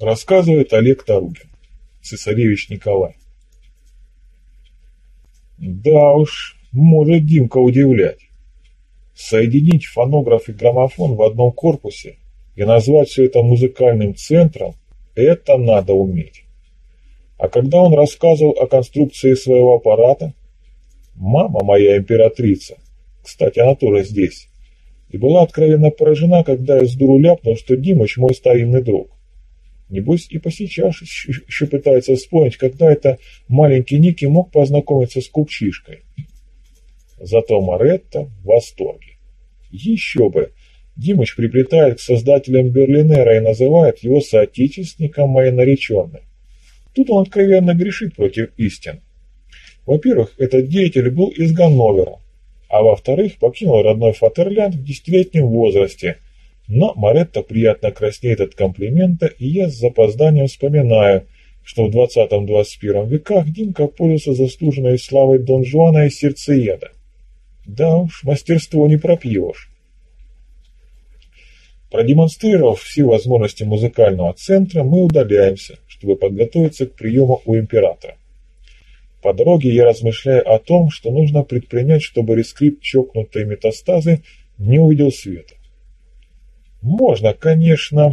Рассказывает Олег Таругин, цесаревич Николай. Да уж, может Димка удивлять. Соединить фонограф и граммофон в одном корпусе и назвать все это музыкальным центром – это надо уметь. А когда он рассказывал о конструкции своего аппарата, мама моя императрица, кстати, она тоже здесь, и была откровенно поражена, когда я с дуру ляпнул, что Димыч мой старинный друг. Небось и по сейчас еще пытается вспомнить, когда это маленький Ники мог познакомиться с купчишкой. Зато Маретта в восторге. Еще бы! Димыч приплетает к создателям Берлинера и называет его соотечественником моей нареченной. Тут он откровенно грешит против истин. Во-первых, этот деятель был из Ганновера, а во-вторых, покинул родной Фатерлянд в десятилетнем возрасте. Но Маретта приятно краснеет от комплимента, и я с запозданием вспоминаю, что в 20-21 веках Димка пользовался заслуженной славой Дон Жуана и сердцееда. Да уж, мастерство не пропьешь. Продемонстрировав все возможности музыкального центра, мы удаляемся, чтобы подготовиться к приему у императора. По дороге я размышляю о том, что нужно предпринять, чтобы рескрипт чокнутой метастазы не увидел света. Можно, конечно,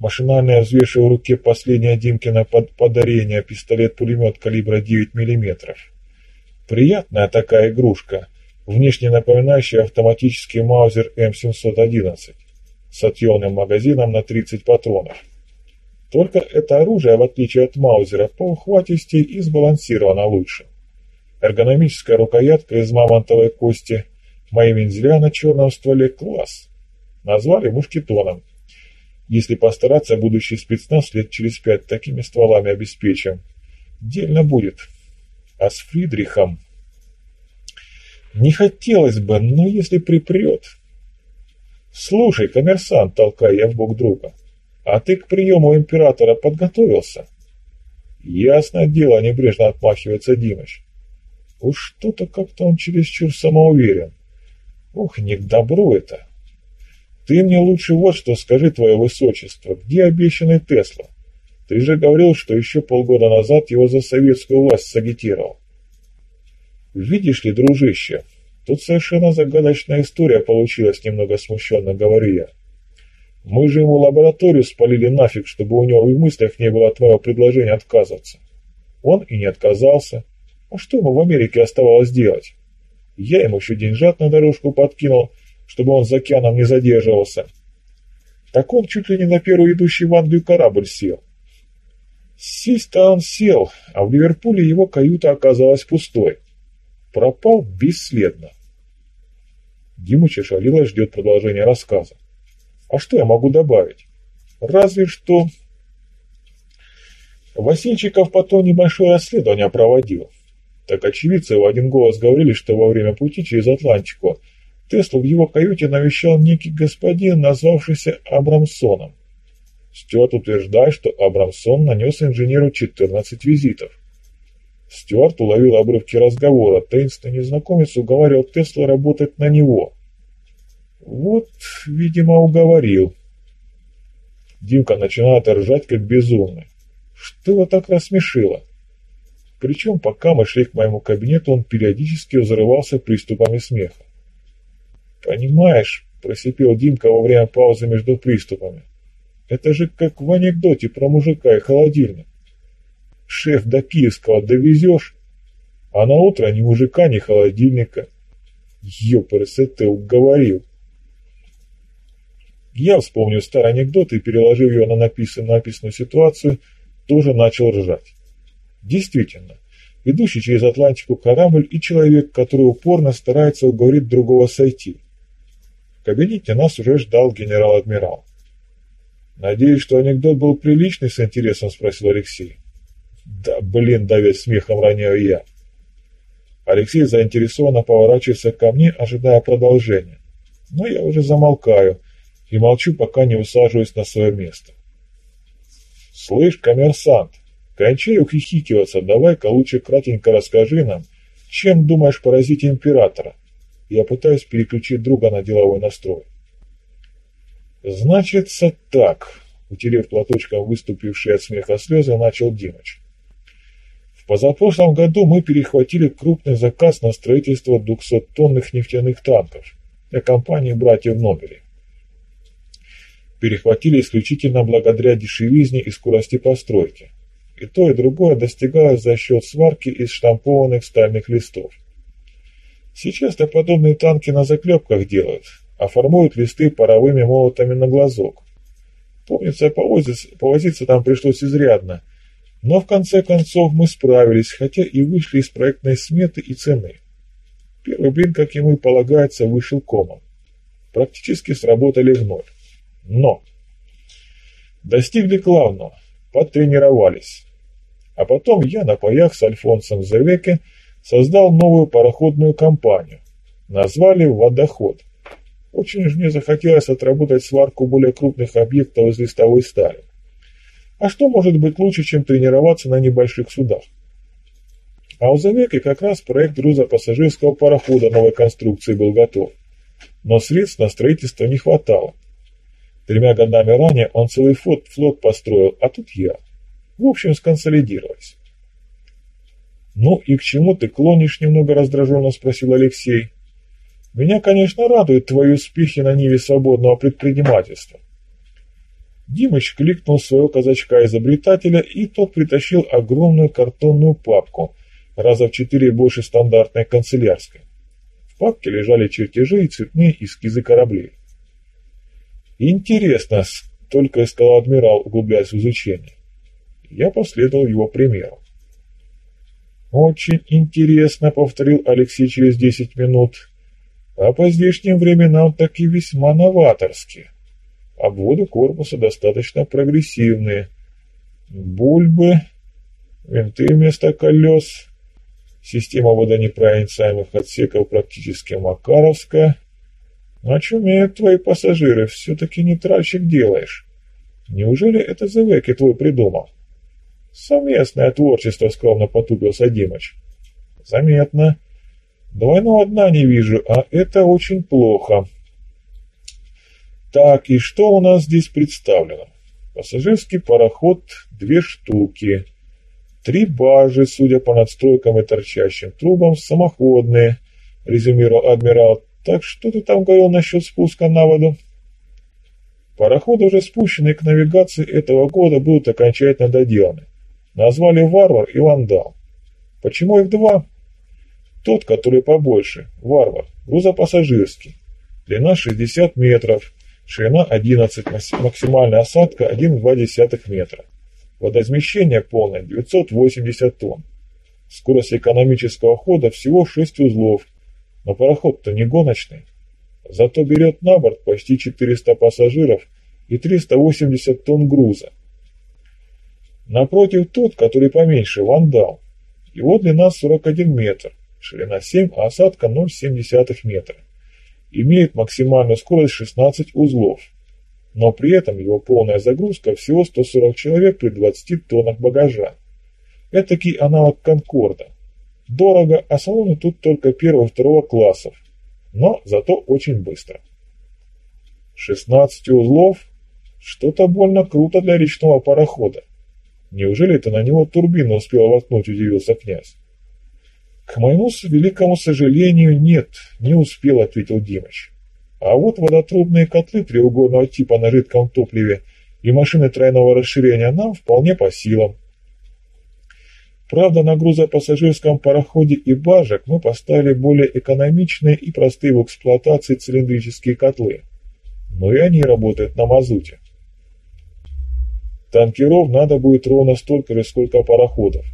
машинально взвешивая в руке последнее Димкино подарение пистолет-пулемет калибра 9 мм. Приятная такая игрушка, внешне напоминающая автоматический маузер М711 с отъемным магазином на 30 патронов. Только это оружие, в отличие от Маузера, по ухватисти и сбалансировано лучше. Эргономическая рукоятка из мамонтовой кости, мои вензеля на черном стволе – класс. Назвали мушкетоном. Если постараться, будущий спецназ лет через пять такими стволами обеспечим. Дельно будет. А с Фридрихом... Не хотелось бы, но если припрет... Слушай, коммерсант, толкая я в бок друга, а ты к приему императора подготовился? Ясное дело, небрежно отмахивается Димыч. Уж что-то как-то он чересчур самоуверен. Ух, не к добру это. Ты мне лучше вот что скажи, твое высочество, где обещанный Тесла? Ты же говорил, что еще полгода назад его за советскую власть сагитировал. Видишь ли, дружище, тут совершенно загадочная история получилась, немного смущенно говорю я. Мы же ему лабораторию спалили нафиг, чтобы у него в мыслях не было от твоего предложения отказываться. Он и не отказался. А что ему в Америке оставалось делать? Я ему еще деньжат на дорожку подкинул, чтобы он за океаном не задерживался. Так он чуть ли не на первый идущий в Англию корабль сел. Сесть-то он сел, а в Ливерпуле его каюта оказалась пустой. Пропал бесследно. Димыч ошалело ждет продолжения рассказа. А что я могу добавить? Разве что... Васильчиков потом небольшое расследование проводил. Так очевидцы в один голос говорили, что во время пути через Атлантику Теслу в его каюте навещал некий господин, назвавшийся Абрамсоном. Стюарт утверждает, что Абрамсон нанес инженеру 14 визитов. Стюарт уловил обрывки разговора. Таинственный незнакомец уговаривал Тесла работать на него. Вот, видимо, уговорил. Димка начинает ржать, как безумный. Что его так рассмешило? Причем, пока мы шли к моему кабинету, он периодически взрывался приступами смеха. «Понимаешь», — просипел Димка во время паузы между приступами, «это же как в анекдоте про мужика и холодильник. Шеф до Киевского довезешь, а на утро ни мужика, ни холодильника. Ёпрс, ты уговорил». Я вспомнил старый анекдот и, переложив его на написанную, написанную ситуацию, тоже начал ржать. Действительно, идущий через Атлантику корабль и человек, который упорно старается уговорить другого сойти. Кабинете нас уже ждал генерал-адмирал. «Надеюсь, что анекдот был приличный?» — с интересом спросил Алексей. «Да, блин, давясь смехом роняю я». Алексей заинтересованно поворачивается ко мне, ожидая продолжения. Но я уже замолкаю и молчу, пока не усаживаюсь на свое место. «Слышь, коммерсант, кончай ухихикиваться, давай-ка лучше кратенько расскажи нам, чем думаешь поразить императора?» Я пытаюсь переключить друга на деловой настрой. «Значится так», утерев платочком выступившие от смеха слезы, начал Димыч. В позапрошлом году мы перехватили крупный заказ на строительство 200-тонных нефтяных танков для компании «Братьев Нобели». Перехватили исключительно благодаря дешевизне и скорости постройки. И то, и другое достигалось за счет сварки из штампованных стальных листов. Сейчас-то подобные танки на заклепках делают, а формуют листы паровыми молотами на глазок. Помнится, повозиться, повозиться там пришлось изрядно, но в конце концов мы справились, хотя и вышли из проектной сметы и цены. Первый блин, как ему и полагается, вышел комом. Практически сработали в ноль. Но достигли главного, потренировались. А потом я на паях с Альфонсом Зервеке создал новую пароходную компанию. Назвали «Водоход». Очень же мне захотелось отработать сварку более крупных объектов из листовой стали. А что может быть лучше, чем тренироваться на небольших судах? А у Завеки как раз проект грузопассажирского парохода новой конструкции был готов. Но средств на строительство не хватало. Тремя годами ранее он целый флот, флот построил, а тут я. В общем, сконсолидировались. «Ну и к чему ты клонишь?» – немного раздраженно спросил Алексей. «Меня, конечно, радуют твои успехи на ниве свободного предпринимательства». Димыч кликнул своего казачка-изобретателя, и тот притащил огромную картонную папку, раза в четыре больше стандартной канцелярской. В папке лежали чертежи и цветные эскизы кораблей. «Интересно», — только и сказал адмирал, углубляясь в изучение. Я последовал его примеру. «Очень интересно», — повторил Алексей через десять минут. «А по здешним временам так и весьма новаторски. Обводы корпуса достаточно прогрессивные. Бульбы, винты вместо колес, система водонепроницаемых отсеков практически макаровская. Очумеют твои пассажиры, все-таки не тральщик делаешь. Неужели это Зевеки твой придумал?» «Совместное творчество», — скромно потупился Димыч. «Заметно. Двойного дна не вижу, а это очень плохо». Так, и что у нас здесь представлено? Пассажирский пароход – две штуки. Три бажи, судя по надстройкам и торчащим трубам, самоходные, резюмировал адмирал. Так что ты там говорил насчет спуска на воду? Пароходы, уже спущенные к навигации этого года, будут окончательно доделаны. Назвали варвар и вандал. Почему их два? Тот, который побольше, варвар, грузопассажирский. Длина 60 метров, ширина 11, максимальная осадка 1,2 метра. Водоизмещение полное 980 тонн. Скорость экономического хода всего 6 узлов, но пароход-то не гоночный. Зато берет на борт почти 400 пассажиров и 380 тонн груза. Напротив тот, который поменьше, вандал. Его длина 41 метр, ширина 7, а осадка 0,7 метра. Имеет максимальную скорость 16 узлов. Но при этом его полная загрузка всего 140 человек при 20 тоннах багажа. Этакий аналог Конкорда. Дорого, а салоны тут только первого и второго классов. Но зато очень быстро. 16 узлов? Что-то больно круто для речного парохода. Неужели это на него турбина успела воткнуть, удивился князь. К моему великому сожалению, нет, не успел, ответил Димыч. А вот водотрубные котлы треугольного типа на жидком топливе и машины тройного расширения нам вполне по силам. Правда, на грузопассажирском пароходе и баржах мы поставили более экономичные и простые в эксплуатации цилиндрические котлы. Но и они работают на мазуте. Танкеров надо будет ровно столько же, сколько пароходов.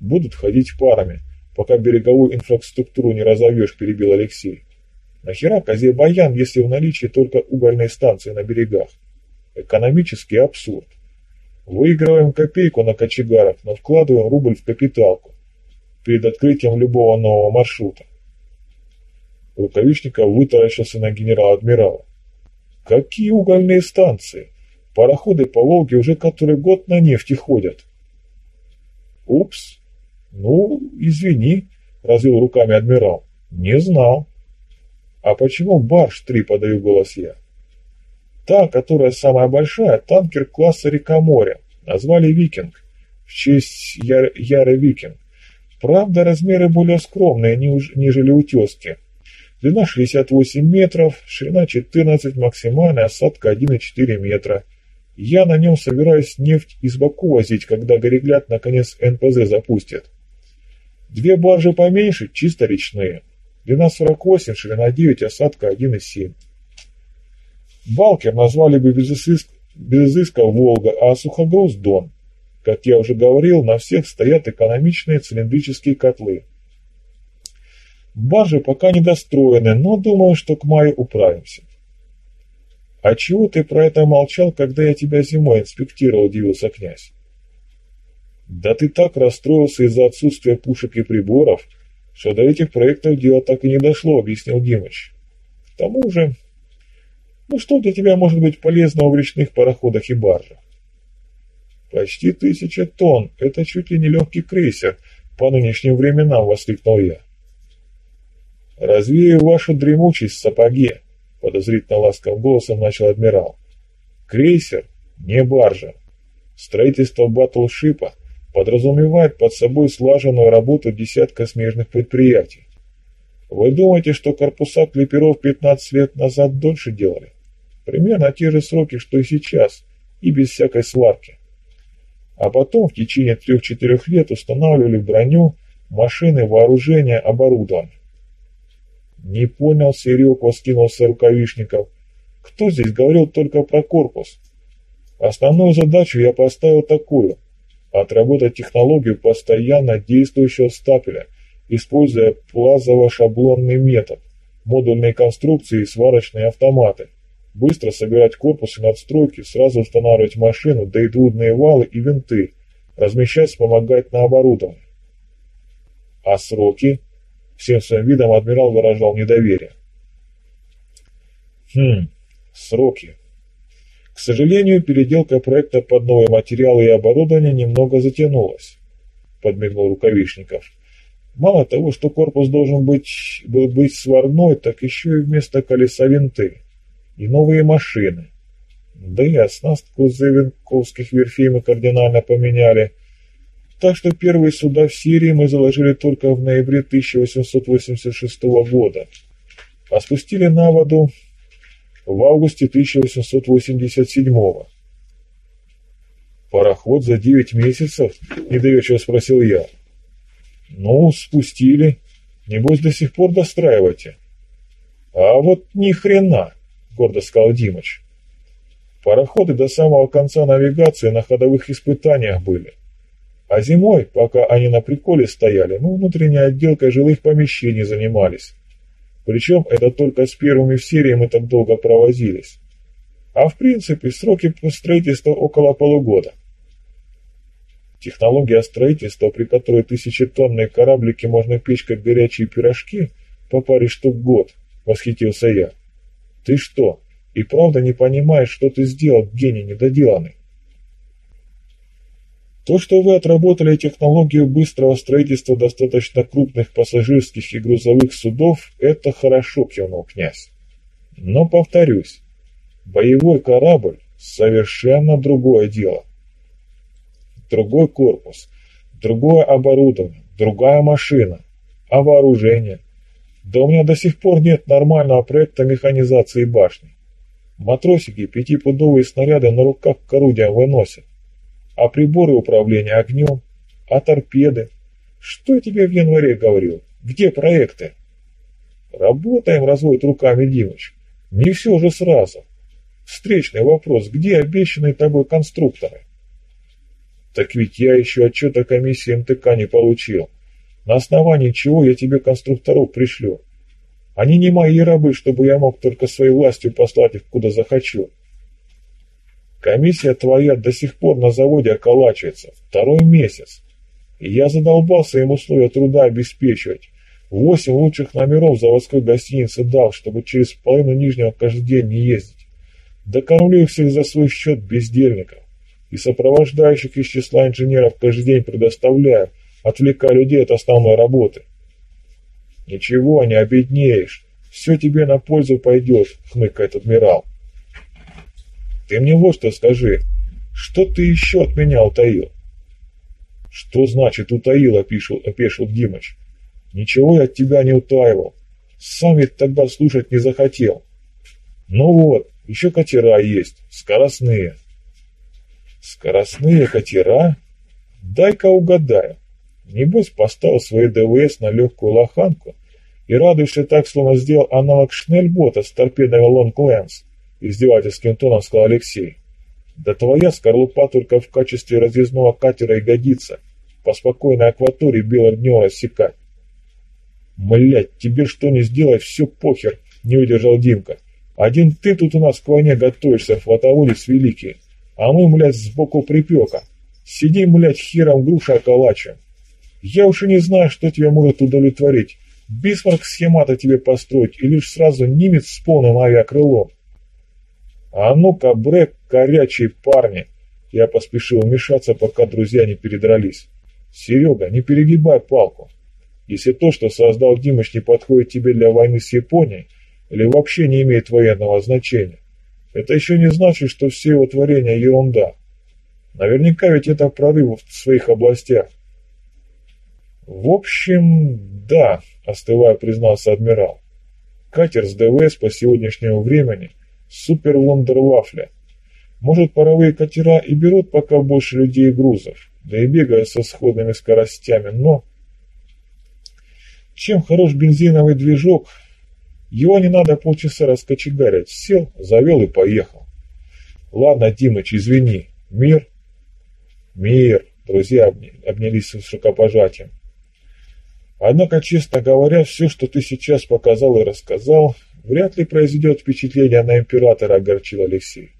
Будут ходить парами, пока береговую инфраструктуру не разовьешь, перебил Алексей. Нахера Казе-Баян, если в наличии только угольные станции на берегах? Экономический абсурд. Выигрываем копейку на кочегарах, но вкладываем рубль в капиталку перед открытием любого нового маршрута. Рукавичников вытаращился на генерал-адмирала. Какие угольные станции? Пароходы по Волге уже который год на нефти ходят. Упс. Ну, извини, развел руками адмирал. Не знал. А почему барж три, подаю голос я? Та, которая самая большая, танкер класса река-море. Назвали «Викинг» в честь Яр Яры Викинг. Правда, размеры более скромные, нежели у тезки. Длина 68 метров, ширина 14, максимальная осадка 1,4 метра. Я на нем собираюсь нефть из Баку возить, когда Горегляд наконец НПЗ запустит. Две баржи поменьше, чисто речные. Длина 48, ширина 9, осадка 1,7. Балкер назвали бы без, изыск, без изыска «Волга», а сухогруз – «Дон». Как я уже говорил, на всех стоят экономичные цилиндрические котлы. Баржи пока недостроены, но думаю, что к маю управимся. «А чего ты про это молчал, когда я тебя зимой инспектировал?» – удивился князь. «Да ты так расстроился из-за отсутствия пушек и приборов, что до этих проектов дело так и не дошло», – объяснил Димыч. «К тому же, ну что для тебя может быть полезного в речных пароходах и баржах? Почти тысяча тонн, это чуть ли не легкий крейсер, по нынешним временам, воскликнул я. Развею вашу дремучесть сапоге, подозрительно ласковым голосом начал адмирал. Крейсер, не баржа. Строительство батлшипа подразумевает под собой слаженную работу десятка смежных предприятий. Вы думаете, что корпуса клиперов 15 лет назад дольше делали? Примерно те же сроки, что и сейчас, и без всякой сварки. А потом в течение трех-четырех лет устанавливали броню, машины, вооружение, оборудование. Не понял, Серега скинулся рукавишников. Кто здесь говорил только про корпус? Основную задачу я поставил такую – отработать технологию постоянно действующего стапеля, используя плазово-шаблонный метод, модульные конструкции и сварочные автоматы быстро собирать корпус и надстройки, сразу устанавливать машину, да валы и винты, размещать, вспомогать на оборудование. А сроки? Всем своим видом адмирал выражал недоверие. Хм, сроки. К сожалению, переделка проекта под новые материалы и оборудование немного затянулась, подмигнул Рукавишников. Мало того, что корпус должен быть, был быть сварной, так еще и вместо колеса винты и новые машины. Да и оснастку Зевенковских верфей мы кардинально поменяли. Так что первые суда в Сирии мы заложили только в ноябре 1886 года, а спустили на воду в августе 1887 года. «Пароход за девять месяцев?» – недоверчиво спросил я. «Ну, спустили. Небось, до сих пор достраиваете». «А вот ни хрена!» гордо сказал Димыч. Пароходы до самого конца навигации на ходовых испытаниях были. А зимой, пока они на приколе стояли, мы внутренней отделкой жилых помещений занимались. Причем это только с первыми в серии мы так долго провозились. А в принципе сроки строительства около полугода. Технология строительства, при которой тысячетонные кораблики можно печь как горячие пирожки, по паре штук год, восхитился я. Ты что, и правда не понимаешь, что ты сделал, гений недоделанный? То, что вы отработали технологию быстрого строительства достаточно крупных пассажирских и грузовых судов, это хорошо, кивнул князь. Но повторюсь, боевой корабль – совершенно другое дело. Другой корпус, другое оборудование, другая машина, а вооружение, да у меня до сих пор нет нормального проекта механизации башни. Матросики пятипудовые снаряды на руках к орудиям выносят. А приборы управления огнем? А торпеды? Что я тебе в январе говорил? Где проекты? Работаем, разводит руками Димыч. Не все же сразу. Встречный вопрос, где обещанные тобой конструкторы? Так ведь я еще отчета комиссии МТК не получил. На основании чего я тебе конструкторов пришлю? Они не мои рабы, чтобы я мог только своей властью послать их куда захочу. Комиссия твоя до сих пор на заводе околачивается, второй месяц. И я задолбался им условия труда обеспечивать. Восемь лучших номеров заводской гостиницы дал, чтобы через половину Нижнего каждый день не ездить. Докормлю их всех за свой счет бездельников. И сопровождающих из числа инженеров каждый день предоставляю, отвлекая людей от основной работы. Ничего, не обеднеешь. Все тебе на пользу пойдет, хмыкает адмирал. Ты мне вот что скажи. Что ты еще от меня утаил? Что значит утаил, опишил, опешил Димыч. Ничего я от тебя не утаивал. Сам ведь тогда слушать не захотел. Ну вот, еще катера есть, скоростные. Скоростные катера? Дай-ка угадаю. Небось поставил свои ДВС на легкую лоханку и радуешься так, словно сделал аналог Шнельбота с торпедами Лонг Лэнс, издевательским тоном сказал Алексей. Да твоя скорлупа только в качестве разъездного катера и годится. По спокойной акватории белым днем рассекать. Млять, тебе что не сделать, все похер, не выдержал Димка. Один ты тут у нас к войне готовишься, флотоводец великий, а мы, млять, сбоку припека. Сиди, млять, хером груша околачиваем. Я уж и не знаю, что тебя может удовлетворить. Бисмарк схемата тебе построить или лишь сразу немец с полным авиакрылом. А ну-ка, Брэк, горячие парни. Я поспешил вмешаться, пока друзья не передрались. Серега, не перегибай палку. Если то, что создал Димыч, не подходит тебе для войны с Японией, или вообще не имеет военного значения, это еще не значит, что все его творения ерунда. Наверняка ведь это прорыв в своих областях. В общем, да, остывая признался адмирал. Катер с ДВС по сегодняшнему времени супер вундервафля. Может, паровые катера и берут пока больше людей и грузов, да и бегают со сходными скоростями, но... Чем хорош бензиновый движок, его не надо полчаса раскочегарить. Сел, завел и поехал. Ладно, Димыч, извини. Мир? Мир. Друзья обнялись с рукопожатием. Однако, честно говоря, все, что ты сейчас показал и рассказал, вряд ли произведет впечатление на императора, огорчил Алексей.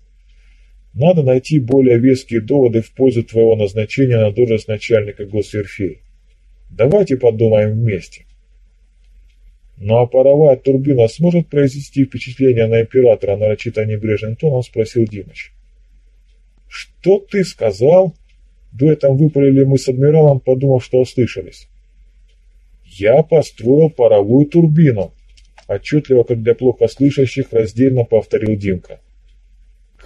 Надо найти более веские доводы в пользу твоего назначения на должность начальника госверфей. Давайте подумаем вместе. Ну а паровая турбина сможет произвести впечатление на императора, нарочито небрежным тоном спросил Димыч. Что ты сказал? Дуэтом выпалили мы с адмиралом, подумав, что ослышались. Я построил паровую турбину, отчетливо, как для плохо слышащих, раздельно повторил Димка.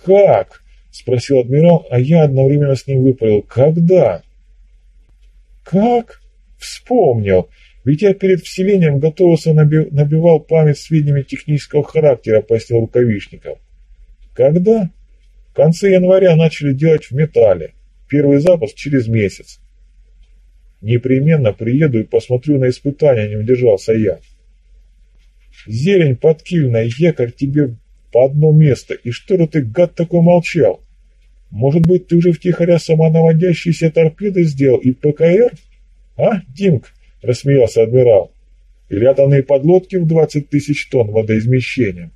Как? Спросил адмирал, а я одновременно с ним выпалил. Когда? Как? Вспомнил. Ведь я перед вселением готовился наби набивал память сведениями технического характера, пояснил Рукавишников. Когда? В конце января начали делать в металле. Первый запуск через месяц. Непременно приеду и посмотрю на испытания, не удержался я. Зелень подкильная, якорь тебе по одно место, и что же ты, гад, такой молчал? Может быть, ты уже втихаря самонаводящиеся торпеды сделал и ПКР? А, Димк, рассмеялся адмирал. Или атомные подлодки в двадцать тысяч тонн водоизмещением?